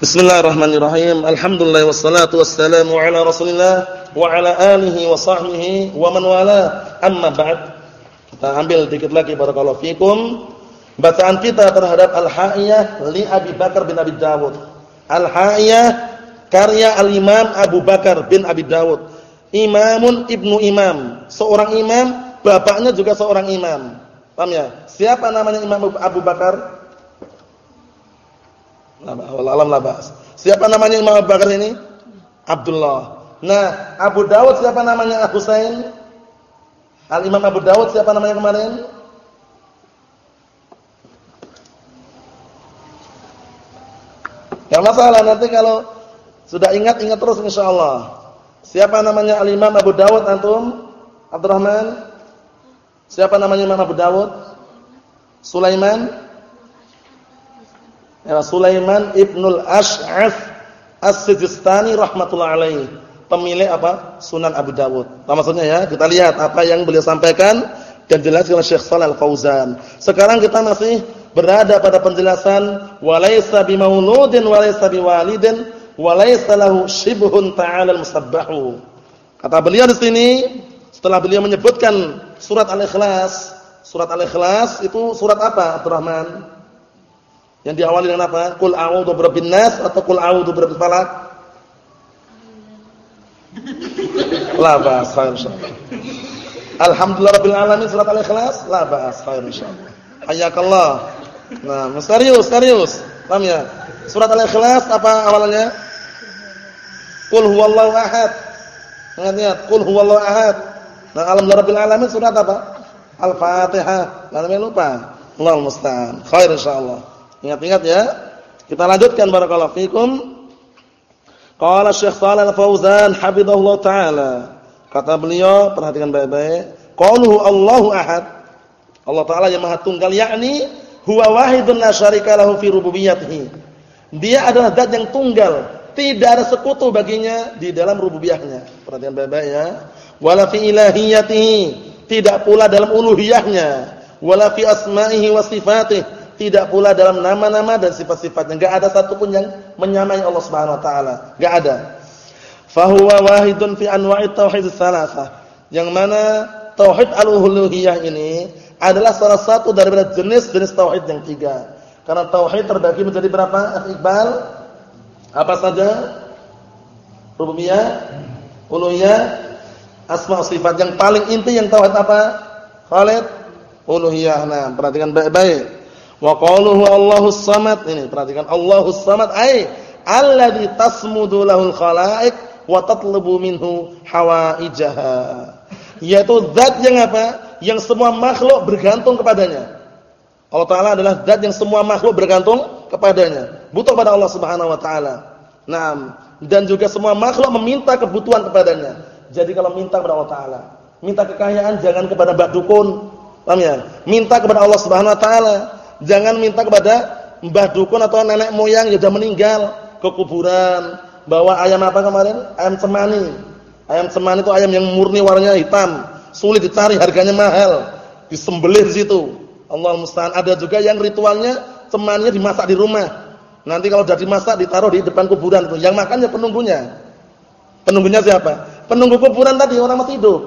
Bismillahirrahmanirrahim. Alhamdulillah wassalatu wassalamu ala Rasulillah wa ala alihi wa sahbihi wa man wala. Amma ba'd. Kita ambil dikit lagi barakallahu fikum. Bacaan kita terhadap Al-Ha'iyah li Abi Bakar bin Abi Dawud. Al-Ha'iyah karya Al-Imam Abu Bakar bin Abi Dawud. Imamun ibnu imam. Seorang imam, bapaknya juga seorang imam. Paham ya? Siapa namanya Imam Abu Bakar? Alam labas. Siapa namanya Imam Abu Bakar ini? Abdullah. Nah, Abu Dawud siapa namanya? Husain. Al Imam Abu Dawud siapa namanya kemarin? Yang masalah nanti kalau sudah ingat ingat terus insyaallah. Siapa namanya Al Imam Abu Dawud antum? Abdurrahman? Siapa namanya Imam Abu Dawud? Sulaiman? Sulaiman ibnul Ash'af As-Sijistani rahmatullah alaih. Pemilik apa? Sunan Abu Dawud. Apa maksudnya ya? Kita lihat apa yang beliau sampaikan dan jelaskan oleh Syekh Shalal Al-Fauzan. Sekarang kita masih berada pada penjelasan walaysa bimauludin walaysa biwalidin walaysa lahu shibhun ta'ala al-musabbahu. Kata beliau di sini setelah beliau menyebutkan surat Al-Ikhlas, surat Al-Ikhlas itu surat apa, Abdurrahman? Yang diawali dengan apa? Qul a'udzu birabbin nas atau qul a'udzu birabbil falaq? La ba'as, khair insyaallah. Alhamdulillah rabbil alamin surat al-ikhlas, la ba'as, khair insyaallah. Hayyakallah. Nah, serius, serius. Paham ya? Surat al-ikhlas apa awalnya? Qul huwallahu ahad. Ingat-ingat, qul huwallahu ahad. Nah, alhamdulillah rabbil alamin surat apa? Al-Fatihah. Jangan lupa. Allahu musta'an. Khair insyaallah. Ingat-ingat ya. Kita lanjutkan barakallahu fikum. Qala Syekh Shalal Fauzan hafizahullah taala. Kata beliau, perhatikan baik-baik. Qaluhu Allahu ahad. Allah taala yang Maha Tunggal yakni huwa wahidun la syarika lahu fi rububiyyatihi. Dia adalah zat yang tunggal, tidak ada sekutu baginya di dalam rububiyahnya. Perhatikan baik-baik ya. Wala fi ilahiyatihi, tidak pula dalam uluhiyahnya. Wala fi asma'ihi wa sifatihi tidak pula dalam nama-nama dan sifat-sifatnya. Enggak ada satupun yang menyamai Allah Subhanahu wa taala. Enggak ada. Fahuwa wahidun fi anwa'i tauhid tsalatsah. Yang mana tauhid al-uluhiyah ini adalah salah satu dari jenis-jenis tauhid yang tiga. Karena tauhid terbagi menjadi berapa? Iqbal? Apa saja? Rububiyah, uluhiyah, asma sifat. Yang paling inti yang tauhid apa? Khalid, uluhiyah. Nah, perhatikan baik-baik. Wa qaluhu Allahus Samad. Ini perhatikan Allahus Samad ai alladzi tasmudu lahul khalaiq wa tatlubu minhu hawaijaha. Yaitu zat yang apa? Yang semua makhluk bergantung kepadanya. Allah taala adalah zat yang semua makhluk bergantung kepadanya. Butuh pada Allah Subhanahu wa taala. Naam, dan juga semua makhluk meminta kebutuhan kepadanya. Jadi kalau minta kepada Allah taala, minta kekayaan jangan kepada mbak dukun. Paham ya? Minta kepada Allah Subhanahu wa taala. Jangan minta kepada mbah dukun atau nenek moyang yang sudah meninggal ke kuburan. Bawa ayam apa kemarin? Ayam cemani. Ayam cemani itu ayam yang murni warnanya hitam, sulit dicari, harganya mahal. Disembelih di situ. Allah musta'an. Ada juga yang ritualnya cemaninya dimasak di rumah. Nanti kalau sudah dimasak ditaruh di depan kuburan itu. Yang makannya penunggunya. Penunggunya siapa? Penunggu kuburan tadi orang mati hidup.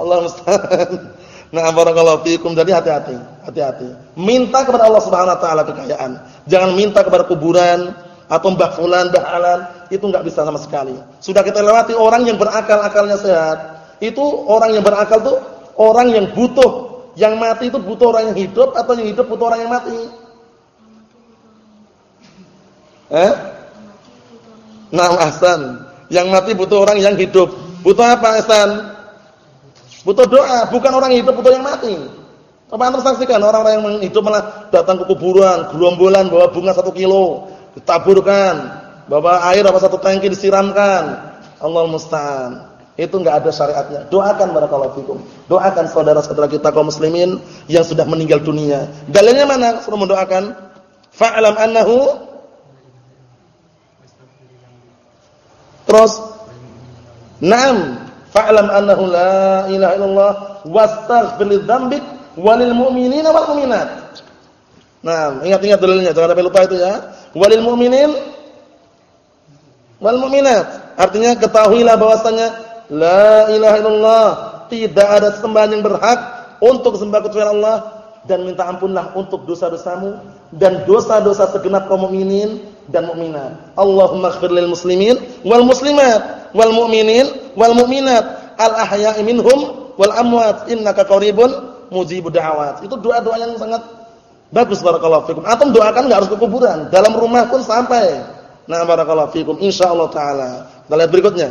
Allah musta'an. Nah, barakallahu fiikum. Jadi hati-hati, hati-hati. Minta kepada Allah Subhanahu wa taala kekayaan. Jangan minta kepada kuburan atau mbah fulan, mbah alan, itu enggak bisa sama sekali. Sudah kita lewati orang yang berakal, akalnya sehat. Itu orang yang berakal tuh orang yang butuh. Yang mati itu butuh orang yang hidup atau yang hidup butuh orang yang mati? Eh? Nah, Hasan. Yang mati butuh orang yang hidup. Butuh apa, Hasan? Butuh doa, bukan orang hidup butuh yang mati. Apa anda saksikan orang-orang yang hidup malah datang ke kuburan, gerombolan bawa bunga satu kilo, ditaburkan, bawa air apa satu tangki disiramkan. Allah musta'an. Itu enggak ada syariatnya. Doakan barakallahu fikum. Doakan saudara-saudara kita kaum muslimin yang sudah meninggal dunia. Dalilnya mana? Suruh mendoakan. Fa'lam annahu Terus Naam Fa'lam annahu la ilaha illallah wastaghfir walil mu'minina wal mu'minat. Nah, ingat-ingat dalilnya, jangan sampai lupa itu ya. Walil mu'minin wal mu'minat. Artinya ketahuilah bahwasanya la ilaha illallah, tidak ada sembahan yang berhak untuk sembah kecuali Allah dan minta ampunlah untuk dosa-dosamu dan dosa-dosa segenap kaum mukminin dan mukminat. Allahumma ighfir lil muslimin wal muslimat wal mu'minin wal mu'minat al ahya'i minhum wal amwat innaka qaribun mujibud da'awat. Itu doa-doa yang sangat bagus barakallahu fikum. Antum doakan enggak harus ke kuburan, dalam rumah pun sampai. Nah, barakallahu fikum insyaallah taala. Kita lihat berikutnya.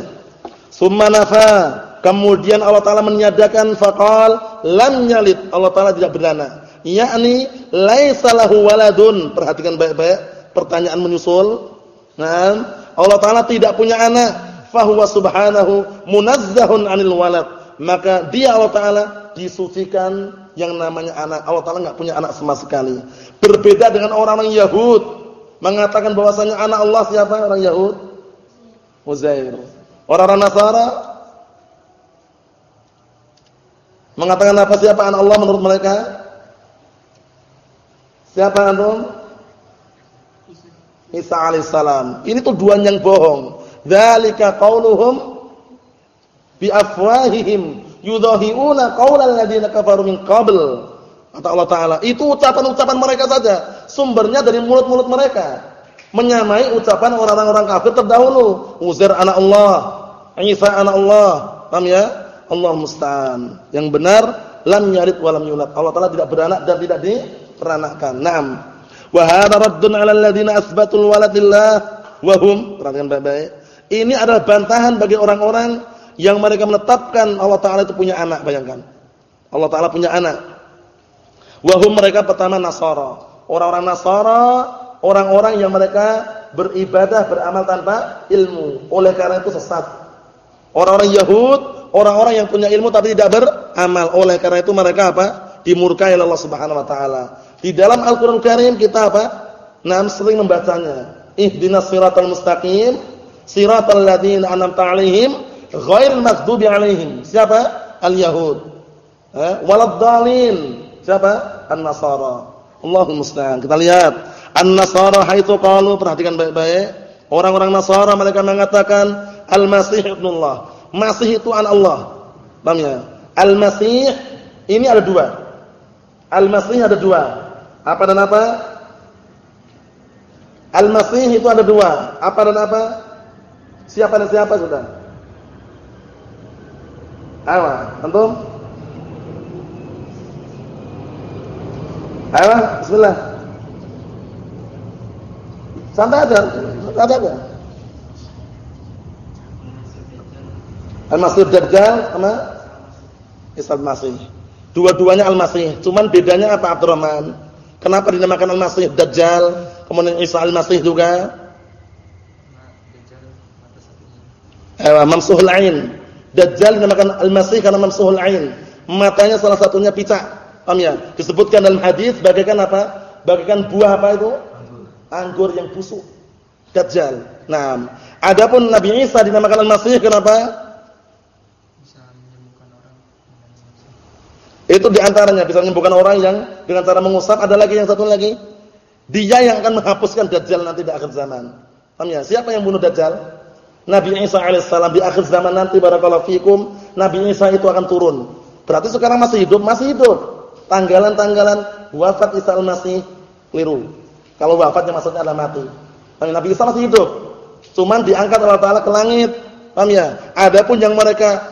Summa nafa Kemudian Allah Taala menyatakan faqal lam yalid. Allah Taala tidak beranak. Yakni laisa lahu waladun. Perhatikan baik-baik pertanyaan menyusul. Nah, Allah Taala tidak punya anak. Fahuwa subhanahu munazzahun 'anil walad. Maka dia Allah Taala disucikan yang namanya anak. Allah Taala enggak punya anak sama sekali. Berbeda dengan orang-orang Yahud mengatakan bahwasanya anak Allah siapa? Orang Yahud? Uzair. Orang-orang Nasara Mengatakan apa siapa anak Allah menurut mereka? Siapa antum? Isa alaihissalam. Ini tuduhan yang bohong. Dzalika qauluhum bi afwahihim yudahiuna qaulal ladzina kafaru min qabl. Kata Allah taala, itu ucapan-ucapan mereka saja. Sumbernya dari mulut-mulut mereka. Menyamai ucapan orang-orang kafir terdahulu. Uzair anak Allah, Isa anak Allah. Paham ya? Allah musta'an. Yang benar lam yalid wa lam yulad. Allah Taala tidak beranak dan tidak diperanakkan. Naam. Wa hadha raddun 'ala alladziina asbatul waladillah wa hum perhatikan baik-baik. Ini adalah bantahan bagi orang-orang yang mereka menetapkan Allah Taala itu punya anak, bayangkan. Allah Taala punya anak. Wa hum mereka pertama Nasara. Orang-orang Nasara, orang-orang yang mereka beribadah, beramal tanpa ilmu. Oleh karena itu sesat. Orang-orang Yahud orang-orang yang punya ilmu tapi tidak beramal. Oleh karena itu mereka apa? Dimurkai oleh Allah Subhanahu wa taala. Di dalam Al-Qur'an Karim kita apa? Nam sering membacanya. Ihdinas siratal mustaqim, siratal ladzina an'amta 'alaihim, ghairil maghdubi 'alaihim. Siapa? Al-Yahud. Eh, waladdallin. Siapa? An-Nasara. Allahul musta'an. Kita lihat. An-Nasara haitsu qalu, perhatikan baik-baik. Orang-orang Nasara mereka mengatakan Al-Masih ibnullah. Masih itu anak Allah. Paham ya? Al-Masih ini ada dua. Al-Masih ada dua. Apa dan apa? Al-Masih itu ada dua. Apa dan apa? Siapa dan siapa sudah? Ayo, antum? Ayo, bismillah. Santai aja, santai aja. Al-Masih Dajjal sama Isa Al-Masih. Dua-duanya Al-Masih, cuman bedanya apa Abdurrahman? Kenapa dinamakan Al-Masih Dajjal, kemudian Isa Al-Masih juga? Eh, mamsuhul ain. Dajjal dinamakan Al-Masih karena mamsuhul ain. Matanya salah satunya picak. Paham ya? Disebutkan dalam hadis bagaikan apa? Bagaikan buah apa itu? Anggur yang busuk. Dajjal. Nah, adapun Nabi Isa dinamakan Al-Masih kenapa? Itu di antaranya bisa menyembuhkan orang yang dengan cara mengusap. Ada lagi yang satu lagi. Dia yang akan menghapuskan Dajjal nanti di akhir zaman. Paham ya? Siapa yang bunuh Dajjal? Nabi Isa alaihissalam di akhir zaman nanti barakallahu fikum. Nabi Isa itu akan turun. Berarti sekarang masih hidup, masih hidup. Tanggalan-tanggalan wafat Isa al-Masih keliru. Kalau wafatnya maksudnya adalah mati. Ya? Nabi Isa masih hidup. Cuman diangkat Allah Taala ke langit. Paham ya? Adapun yang mereka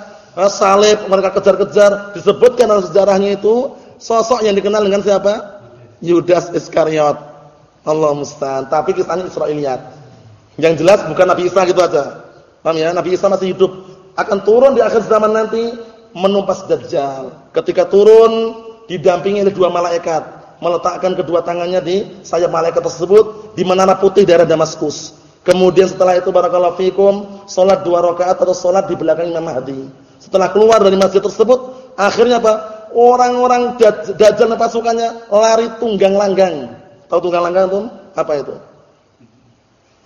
salib, mereka kejar-kejar, disebutkan dalam sejarahnya itu sosok yang dikenal dengan siapa? Yudas Iskariot. Allah musta'an. Tapi kisahnya Israiliyat. Yang jelas bukan Nabi Isa gitu aja. Paham ya? Nabi Isa masih hidup. Akan turun di akhir zaman nanti menumpas Dajjal. Ketika turun didampingi oleh dua malaikat, meletakkan kedua tangannya di sayap malaikat tersebut di menara putih daerah Damaskus. Kemudian setelah itu barakallahu fikum, salat dua rakaat atau salat di belakang Imam Mahdi. Setelah keluar dari masjid tersebut, akhirnya apa? Orang-orang dajjal pasukannya lari tunggang langgang. Tahu tunggang langgang tuh? Apa itu?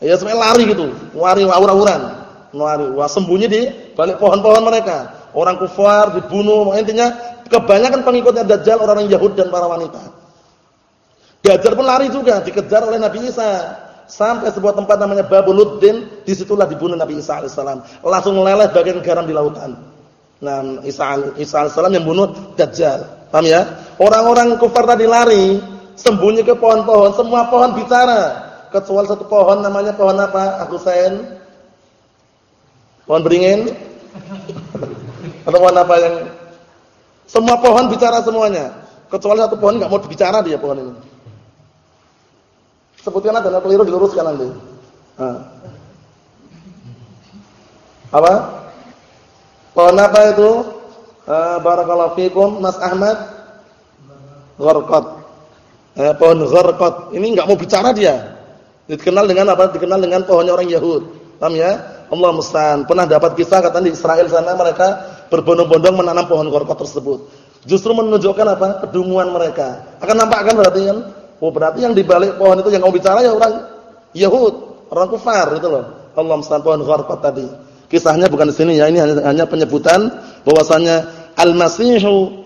Ya sebenarnya lari gitu, lari awur-awuran. Lari, wah sembunyi di balik pohon-pohon mereka. Orang kufar dibunuh, intinya kebanyakan pengikutnya Dajjal orang-orang Yahud dan para wanita. Dajjal pun lari juga, dikejar oleh Nabi Isa sampai sebuah tempat namanya Babuluddin di situlah dibunuh Nabi Isa alaihissalam. Langsung meleleh bagian garam di lautan. Nah, Isa, Isa alaihissalam yang bunuh Dajjal. Paham ya? Orang-orang kufar tadi lari, sembunyi ke pohon-pohon, semua pohon bicara. Kecuali satu pohon namanya pohon apa? Husain. Pohon beringin. Atau pohon apa yang semua pohon bicara semuanya. Kecuali satu pohon enggak mau bicara dia pohon ini. Sebutkan ada keliru diluruskan nanti. Nah. Apa? Pohon apa itu? Uh, barakallahu fikum Mas Ahmad. Gharqat. Eh, pohon gharqat. Ini enggak mau bicara dia. Dikenal dengan apa? Dikenal dengan pohonnya orang Yahud. Paham ya? Allah musta'an. Pernah dapat kisah katanya di Israel sana mereka berbondong-bondong menanam pohon gharqat tersebut. Justru menunjukkan apa? kedunguan mereka. Akan nampakkan berarti kan Oh berarti yang dibalik pohon itu yang kamu bicara ya orang Yahud, orang kufar itu loh. Allah musta'an pohon gharqat tadi. Kisahnya bukan di sini ya, ini hanya, hanya penyebutan bahwasanya Al-Masihu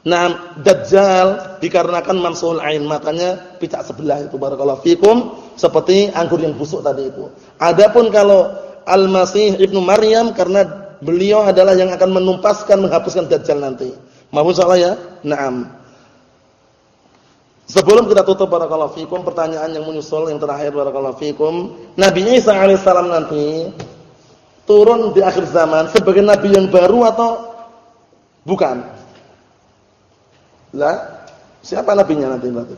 Nah, Dajjal dikarenakan mamsuhul ain, matanya picak sebelah itu barakallahu fikum seperti anggur yang busuk tadi itu. Adapun kalau Al-Masih Ibnu Maryam karena beliau adalah yang akan menumpaskan menghapuskan Dajjal nanti. Mohon salah ya? Naam. Sebelum kita tutup barakallahu fikum pertanyaan yang menyusul yang terakhir barakallahu fikum, Nabi Isa alaihissalam nanti turun di akhir zaman sebagai nabi yang baru atau bukan? Lah, siapa nabinya nanti berarti?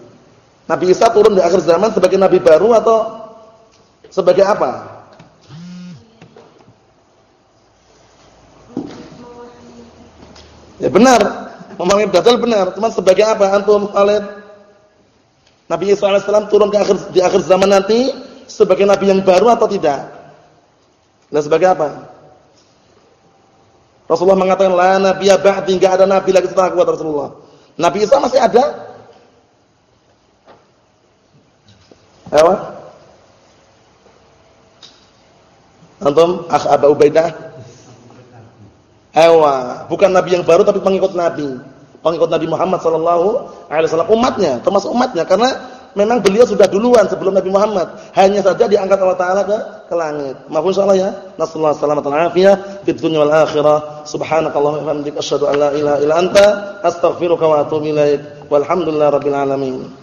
Nabi Isa turun di akhir zaman sebagai nabi baru atau sebagai apa? Ya benar, memahami betul benar, cuma sebagai apa antum Khalid? Nabi Isa AS turun ke akhir, di akhir zaman nanti sebagai nabi yang baru atau tidak? Dan sebagai apa? Rasulullah mengatakan la nabiyya ba'di, enggak ada nabi lagi setelah aku Rasulullah. Nabi Isa masih ada? Ayo. Antum akh Abu Ubaidah? Ewa, bukan nabi yang baru tapi pengikut nabi pengikut Nabi Muhammad sallallahu alaihi wasallam umatnya, termasuk umatnya karena memang beliau sudah duluan sebelum Nabi Muhammad. Hanya saja diangkat Allah taala ke ke langit. Maafun insyaallah ya. Nasallahu salamatan afiyah fid dunya wal akhirah. Subhanakallahumma wa bihamdika asyhadu an la ilaha illa anta astaghfiruka wa atubu ilaik. Walhamdulillahirabbil alamin.